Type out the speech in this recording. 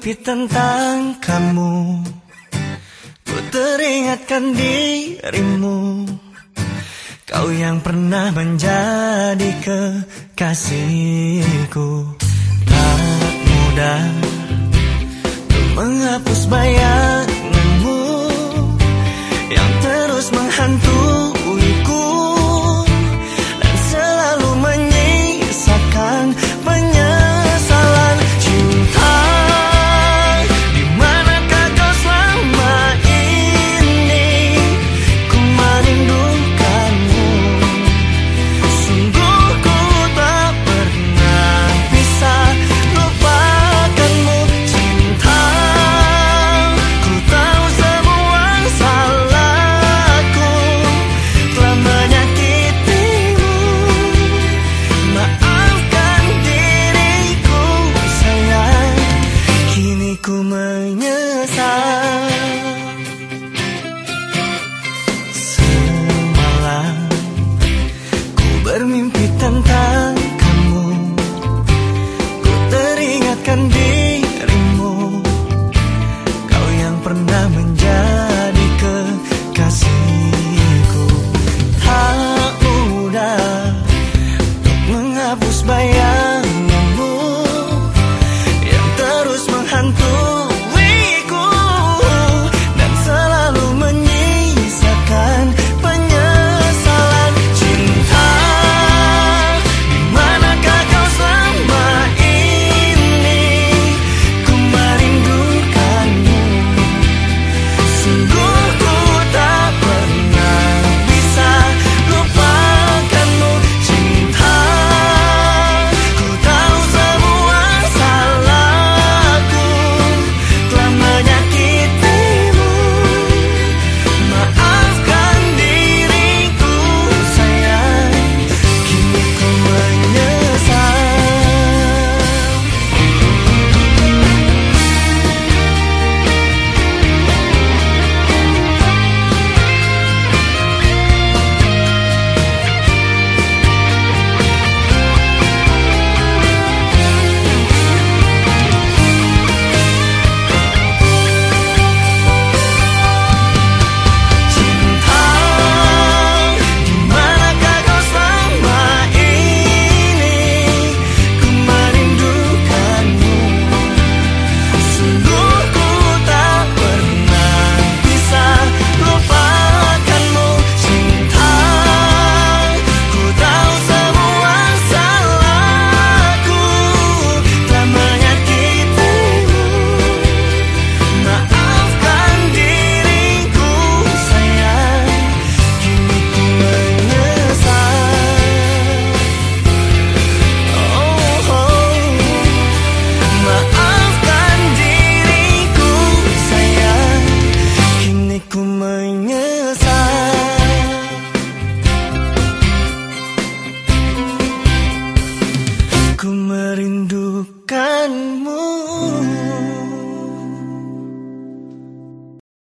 mimpi tentang kamu. Ku teringatkan dirimu. Kau yang pernah menjadi kekasihku. Tak mudah Untuk menghapus bayang Ku merindukanmu.